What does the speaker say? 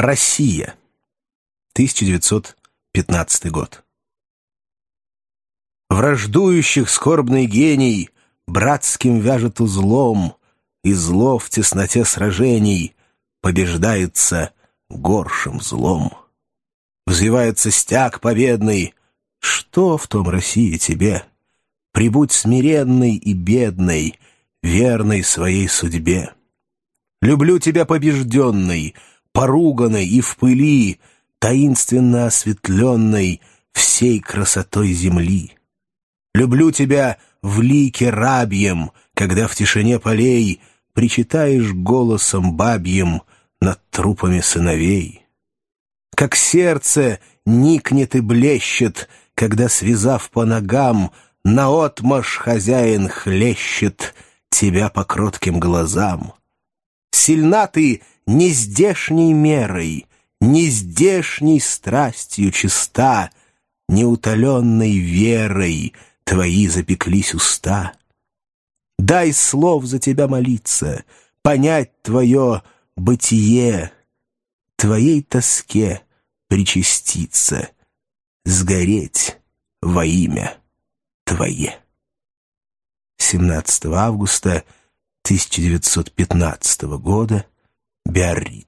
Россия. 1915 год. Враждующих скорбный гений Братским вяжет узлом, И зло в тесноте сражений Побеждается горшим злом. Взвивается стяг победный. Что в том России тебе? Прибудь смиренной и бедной, Верной своей судьбе. Люблю тебя побежденной, Поруганной и в пыли, Таинственно осветленной Всей красотой земли. Люблю тебя в лике рабьем, Когда в тишине полей Причитаешь голосом бабьим Над трупами сыновей. Как сердце никнет и блещет, Когда, связав по ногам, Наотмашь хозяин хлещет Тебя по кротким глазам. Сильна ты не здешней мерой, Не здешней страстью чиста, Неутоленной верой Твои запеклись уста. Дай слов за тебя молиться, Понять твое бытие, Твоей тоске — причаститься, сгореть во имя Твое. 17 августа 1915 года, Biarritz.